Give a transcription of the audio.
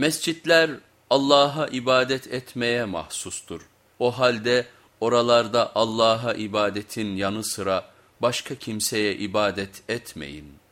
Mescitler Allah'a ibadet etmeye mahsustur. O halde oralarda Allah'a ibadetin yanı sıra başka kimseye ibadet etmeyin.''